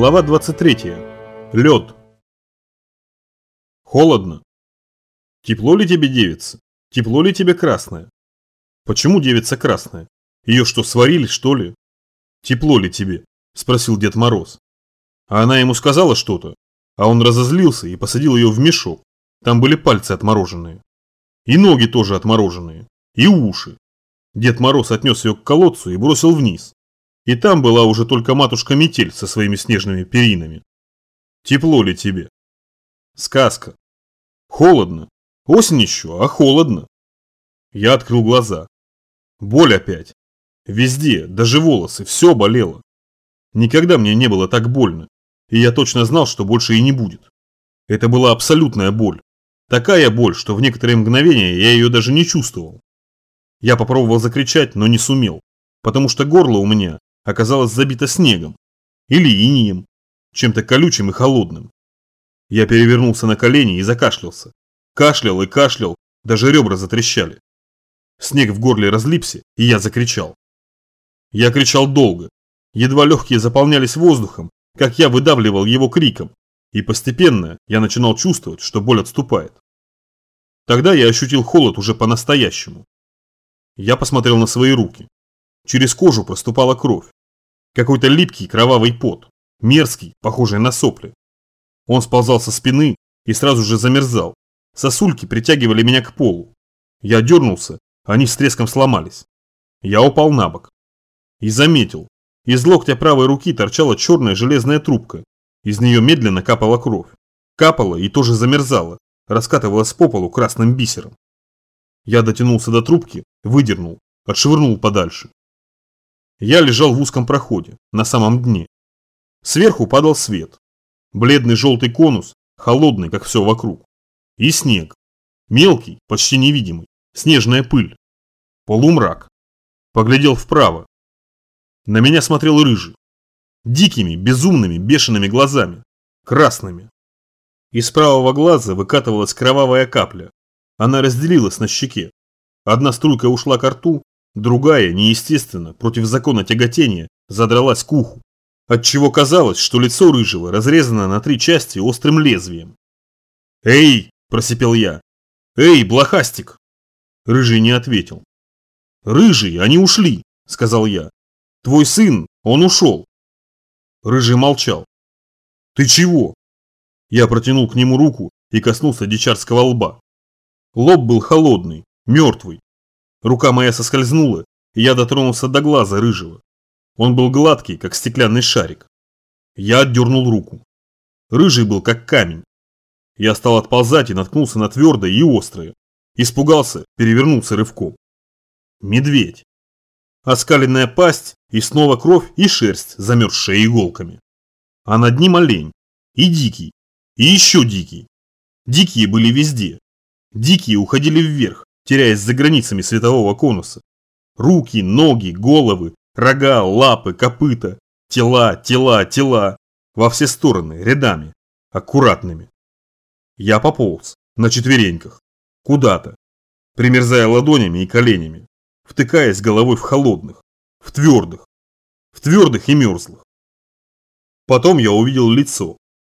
Глава 23. Лед. Холодно. Тепло ли тебе, девица? Тепло ли тебе красное? Почему девица красная? Ее что, сварили, что ли? Тепло ли тебе? Спросил Дед Мороз. А она ему сказала что-то, а он разозлился и посадил ее в мешок. Там были пальцы отмороженные. И ноги тоже отмороженные. И уши. Дед Мороз отнес ее к колодцу и бросил вниз. И там была уже только матушка-метель со своими снежными перинами. Тепло ли тебе? Сказка. Холодно. Осень еще, а холодно. Я открыл глаза. Боль опять. Везде, даже волосы, все болело. Никогда мне не было так больно, и я точно знал, что больше и не будет. Это была абсолютная боль. Такая боль, что в некоторые мгновения я ее даже не чувствовал. Я попробовал закричать, но не сумел, потому что горло у меня оказалось забито снегом или инием, чем-то колючим и холодным. Я перевернулся на колени и закашлялся. Кашлял и кашлял, даже ребра затрещали. Снег в горле разлипся, и я закричал. Я кричал долго. Едва легкие заполнялись воздухом, как я выдавливал его криком, и постепенно я начинал чувствовать, что боль отступает. Тогда я ощутил холод уже по-настоящему. Я посмотрел на свои руки. Через кожу проступала кровь. Какой-то липкий кровавый пот, мерзкий, похожий на сопли. Он сползал со спины и сразу же замерзал. Сосульки притягивали меня к полу. Я дернулся, они с треском сломались. Я упал на бок. И заметил. Из локтя правой руки торчала черная железная трубка. Из нее медленно капала кровь. Капала и тоже замерзала, раскатывалась по полу красным бисером. Я дотянулся до трубки, выдернул, отшвырнул подальше. Я лежал в узком проходе, на самом дне. Сверху падал свет. Бледный желтый конус, холодный, как все вокруг. И снег. Мелкий, почти невидимый. Снежная пыль. Полумрак. Поглядел вправо. На меня смотрел рыжий. Дикими, безумными, бешеными глазами. Красными. Из правого глаза выкатывалась кровавая капля. Она разделилась на щеке. Одна струйка ушла к рту, Другая, неестественно, против закона тяготения, задралась к уху, отчего казалось, что лицо рыжего разрезано на три части острым лезвием. «Эй!» – просипел я. «Эй, блохастик!» Рыжий не ответил. «Рыжий, они ушли!» – сказал я. «Твой сын, он ушел!» Рыжий молчал. «Ты чего?» Я протянул к нему руку и коснулся дичарского лба. Лоб был холодный, мертвый, Рука моя соскользнула, и я дотронулся до глаза рыжего. Он был гладкий, как стеклянный шарик. Я отдернул руку. Рыжий был как камень. Я стал отползать и наткнулся на твердое и острое. Испугался, перевернулся рывком. Медведь. Оскаленная пасть, и снова кровь и шерсть, замерзшая иголками. А над ним олень. И дикий. И еще дикий. Дикие были везде. Дикие уходили вверх, теряясь за границами светового конуса. Руки, ноги, головы, рога, лапы, копыта, тела, тела, тела. Во все стороны, рядами, аккуратными. Я пополз, на четвереньках, куда-то, примерзая ладонями и коленями, втыкаясь головой в холодных, в твердых, в твердых и мерзлых. Потом я увидел лицо,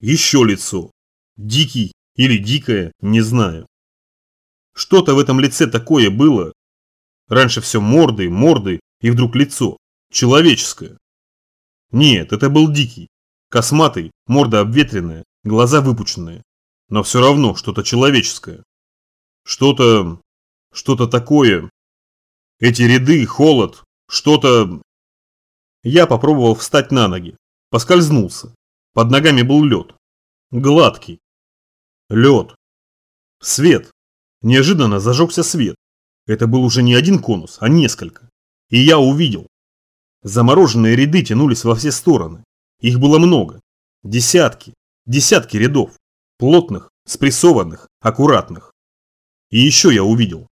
еще лицо, дикий или дикое, не знаю. Что-то в этом лице такое было. Раньше все морды, морды, и вдруг лицо. Человеческое. Нет, это был дикий. Косматый, морда обветренная, глаза выпученные. Но все равно что-то человеческое. Что-то... что-то такое. Эти ряды, холод, что-то... Я попробовал встать на ноги. Поскользнулся. Под ногами был лед. Гладкий. Лед. Свет. Неожиданно зажегся свет. Это был уже не один конус, а несколько. И я увидел. Замороженные ряды тянулись во все стороны. Их было много. Десятки, десятки рядов. Плотных, спрессованных, аккуратных. И еще я увидел.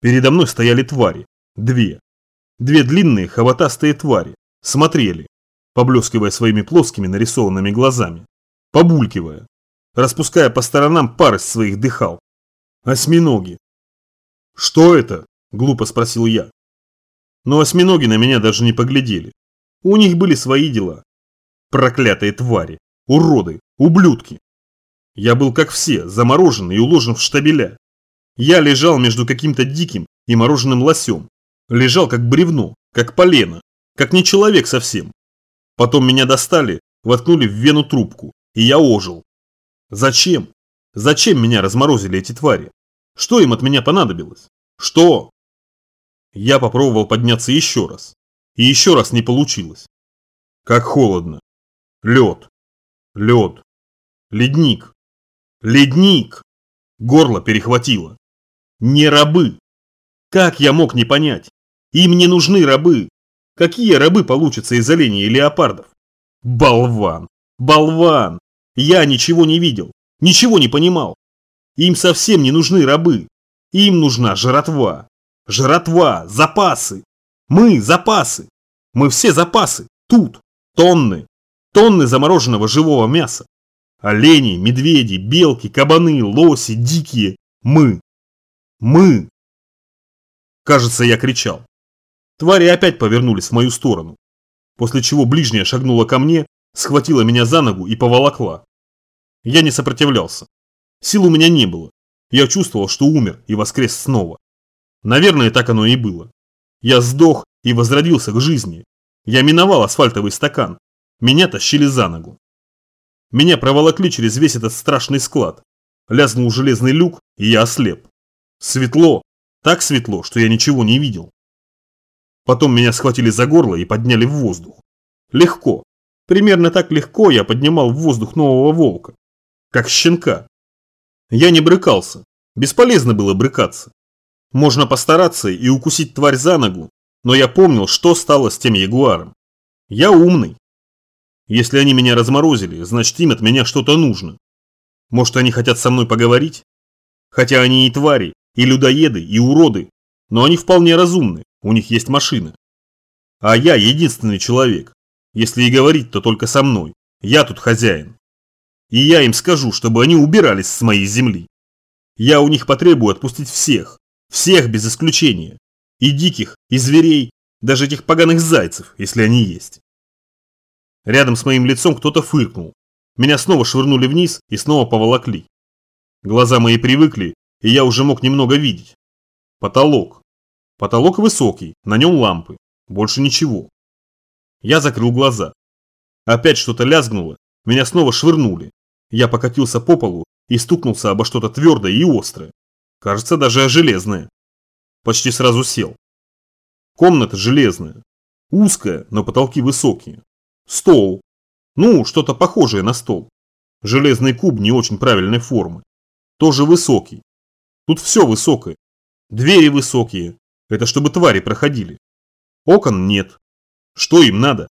Передо мной стояли твари. Две. Две длинные хвостастые твари. Смотрели, поблескивая своими плоскими нарисованными глазами. Побулькивая. Распуская по сторонам пар своих дыхал. Осьминоги. Что это? Глупо спросил я. Но осьминоги на меня даже не поглядели. У них были свои дела. Проклятые твари! Уроды! Ублюдки! Я был как все, заморожен и уложен в штабеля. Я лежал между каким-то диким и мороженым лосем. Лежал как бревно, как полено, как не человек совсем. Потом меня достали, воткнули в вену трубку, и я ожил. Зачем? Зачем меня разморозили эти твари? Что им от меня понадобилось? Что? Я попробовал подняться еще раз. И еще раз не получилось. Как холодно. Лед. Лед. Ледник. Ледник. Горло перехватило. Не рабы. Как я мог не понять? Им не нужны рабы. Какие рабы получатся из оленей и леопардов? Болван. Болван. Я ничего не видел. Ничего не понимал. Им совсем не нужны рабы. Им нужна жратва. Жратва, запасы. Мы запасы. Мы все запасы. Тут. Тонны. Тонны замороженного живого мяса. Олени, медведи, белки, кабаны, лоси, дикие. Мы. Мы. Кажется, я кричал. Твари опять повернулись в мою сторону. После чего ближняя шагнула ко мне, схватила меня за ногу и поволокла. Я не сопротивлялся. Сил у меня не было. Я чувствовал, что умер и воскрес снова. Наверное, так оно и было. Я сдох и возродился к жизни. Я миновал асфальтовый стакан. Меня тащили за ногу. Меня проволокли через весь этот страшный склад. Лязнул железный люк, и я ослеп. Светло. Так светло, что я ничего не видел. Потом меня схватили за горло и подняли в воздух. Легко. Примерно так легко я поднимал в воздух нового волка. Как щенка. Я не брыкался. Бесполезно было брыкаться. Можно постараться и укусить тварь за ногу, но я помнил, что стало с тем ягуаром. Я умный. Если они меня разморозили, значит им от меня что-то нужно. Может они хотят со мной поговорить? Хотя они и твари, и людоеды, и уроды, но они вполне разумны, у них есть машина. А я единственный человек. Если и говорить, то только со мной. Я тут хозяин. И я им скажу, чтобы они убирались с моей земли. Я у них потребую отпустить всех. Всех без исключения. И диких, и зверей, даже этих поганых зайцев, если они есть. Рядом с моим лицом кто-то фыркнул. Меня снова швырнули вниз и снова поволокли. Глаза мои привыкли, и я уже мог немного видеть. Потолок. Потолок высокий, на нем лампы. Больше ничего. Я закрыл глаза. Опять что-то лязгнуло, меня снова швырнули. Я покатился по полу и стукнулся обо что-то твердое и острое. Кажется, даже железное. Почти сразу сел. Комната железная. Узкая, но потолки высокие. Стол. Ну, что-то похожее на стол. Железный куб не очень правильной формы. Тоже высокий. Тут все высокое. Двери высокие. Это чтобы твари проходили. Окон нет. Что им надо?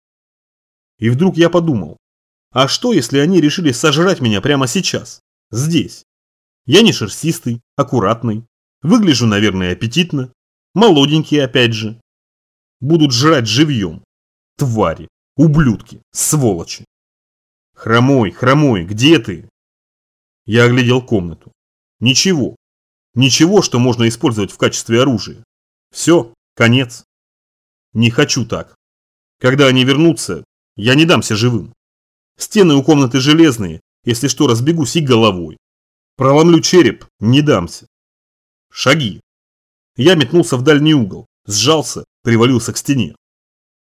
И вдруг я подумал. А что, если они решили сожрать меня прямо сейчас? Здесь. Я не шерстистый, аккуратный. Выгляжу, наверное, аппетитно. Молоденький опять же. Будут жрать живьем. Твари. Ублюдки, сволочи. Хромой, хромой, где ты? Я оглядел комнату. Ничего. Ничего, что можно использовать в качестве оружия. Все, конец. Не хочу так. Когда они вернутся, я не дамся живым. Стены у комнаты железные, если что, разбегусь и головой. Проломлю череп, не дамся. Шаги. Я метнулся в дальний угол, сжался, привалился к стене.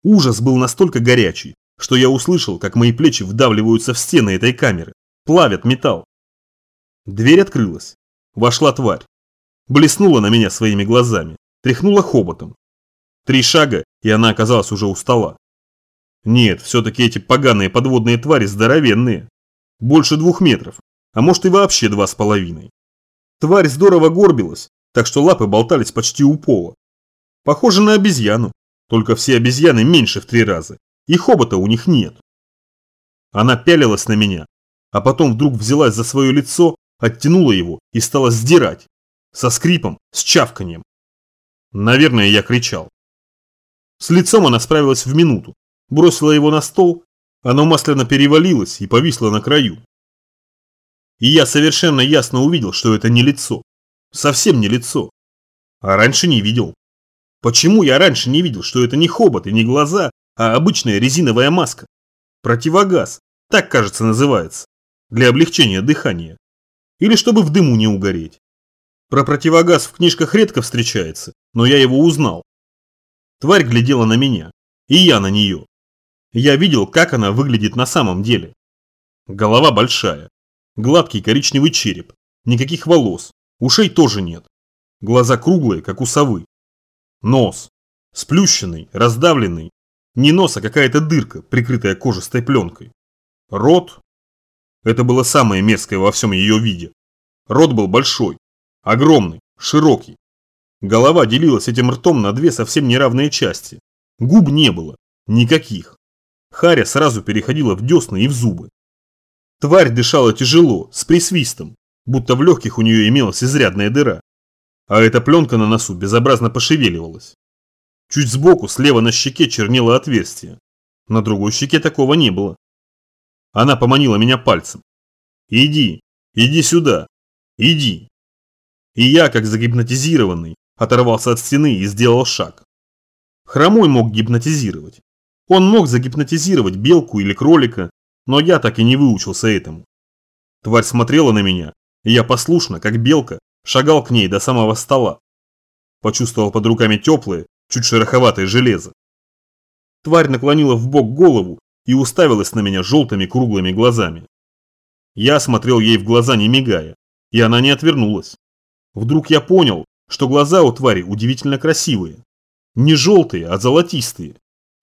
Ужас был настолько горячий, что я услышал, как мои плечи вдавливаются в стены этой камеры, плавят металл. Дверь открылась. Вошла тварь. Блеснула на меня своими глазами, тряхнула хоботом. Три шага, и она оказалась уже у стола. Нет, все-таки эти поганые подводные твари здоровенные. Больше двух метров, а может и вообще два с половиной. Тварь здорово горбилась, так что лапы болтались почти у пола. Похоже на обезьяну, только все обезьяны меньше в три раза, и хобота у них нет. Она пялилась на меня, а потом вдруг взялась за свое лицо, оттянула его и стала сдирать. Со скрипом, с чавканием. Наверное, я кричал. С лицом она справилась в минуту, бросила его на стол, оно масляно перевалилось и повисло на краю. И я совершенно ясно увидел, что это не лицо. Совсем не лицо. А раньше не видел. Почему я раньше не видел, что это не хобот и не глаза, а обычная резиновая маска? Противогаз, так, кажется, называется. Для облегчения дыхания. Или чтобы в дыму не угореть. Про противогаз в книжках редко встречается, но я его узнал. Тварь глядела на меня, и я на нее. Я видел, как она выглядит на самом деле. Голова большая, гладкий коричневый череп, никаких волос, ушей тоже нет. Глаза круглые, как у совы. Нос. Сплющенный, раздавленный. Не нос, а какая-то дырка, прикрытая кожистой пленкой. Рот. Это было самое мерзкое во всем ее виде. Рот был большой, огромный, широкий. Голова делилась этим ртом на две совсем неравные части. Губ не было, никаких. Харя сразу переходила в десны и в зубы. Тварь дышала тяжело, с присвистом, будто в легких у нее имелась изрядная дыра. А эта пленка на носу безобразно пошевеливалась. Чуть сбоку, слева на щеке чернело отверстие. На другой щеке такого не было. Она поманила меня пальцем. «Иди, иди сюда, иди». И я, как загипнотизированный, оторвался от стены и сделал шаг. Хромой мог гипнотизировать. Он мог загипнотизировать белку или кролика, но я так и не выучился этому. Тварь смотрела на меня, и я послушно, как белка, шагал к ней до самого стола. Почувствовал под руками теплое, чуть шероховатое железо. Тварь наклонила в бок голову и уставилась на меня желтыми круглыми глазами. Я смотрел ей в глаза, не мигая, и она не отвернулась. Вдруг я понял, что глаза у твари удивительно красивые. Не желтые, а золотистые.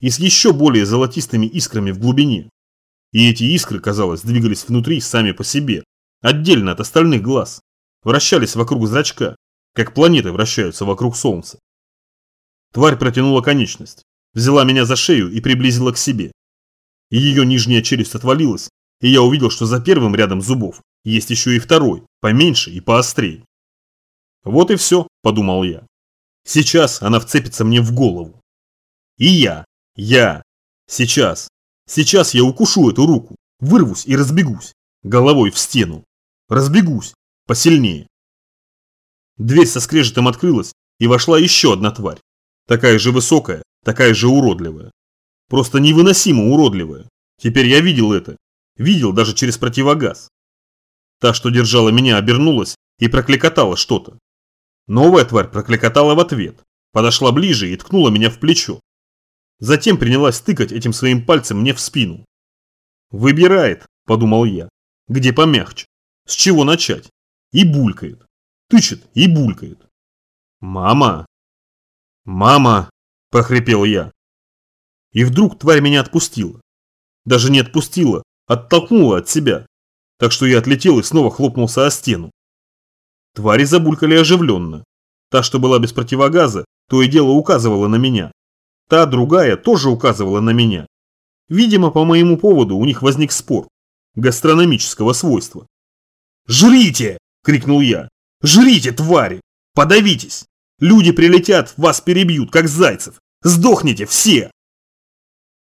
И с еще более золотистыми искрами в глубине. И эти искры, казалось, двигались внутри сами по себе, отдельно от остальных глаз. Вращались вокруг зрачка, как планеты вращаются вокруг Солнца. Тварь протянула конечность, взяла меня за шею и приблизила к себе. И ее нижняя челюсть отвалилась, и я увидел, что за первым рядом зубов есть еще и второй, поменьше и поострее. Вот и все, подумал я. Сейчас она вцепится мне в голову. И я, я, сейчас, сейчас я укушу эту руку, вырвусь и разбегусь, головой в стену. Разбегусь, посильнее. Дверь со скрежетом открылась, и вошла еще одна тварь. Такая же высокая, такая же уродливая. Просто невыносимо уродливая. Теперь я видел это. Видел даже через противогаз. Та, что держала меня, обернулась и прокликотала что-то. Новая тварь прокликотала в ответ, подошла ближе и ткнула меня в плечо. Затем принялась тыкать этим своим пальцем мне в спину. «Выбирает», – подумал я, – «где помягче, с чего начать?» И булькает, тычет и булькает. «Мама! Мама!» – прохрипел я. И вдруг тварь меня отпустила. Даже не отпустила, оттолкнула от себя, так что я отлетел и снова хлопнулся о стену. Твари забулькали оживленно. Та, что была без противогаза, то и дело указывала на меня. Та, другая, тоже указывала на меня. Видимо, по моему поводу у них возник спор. Гастрономического свойства. «Жрите!» – крикнул я. «Жрите, твари! Подавитесь! Люди прилетят, вас перебьют, как зайцев! Сдохните все!»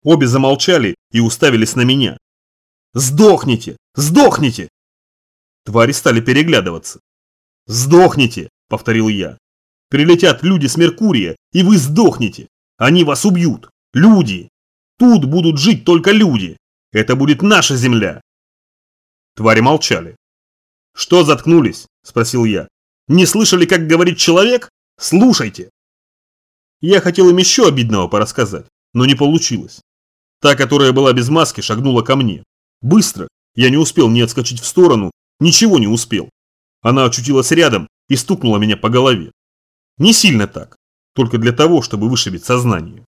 Обе замолчали и уставились на меня. «Сдохните! Сдохните!» Твари стали переглядываться. «Сдохните!» – повторил я. «Прилетят люди с Меркурия, и вы сдохнете! Они вас убьют! Люди! Тут будут жить только люди! Это будет наша земля!» Твари молчали. «Что заткнулись?» – спросил я. «Не слышали, как говорит человек? Слушайте!» Я хотел им еще обидного порассказать, но не получилось. Та, которая была без маски, шагнула ко мне. Быстро. Я не успел ни отскочить в сторону, ничего не успел. Она очутилась рядом и стукнула меня по голове. Не сильно так, только для того, чтобы вышибить сознание.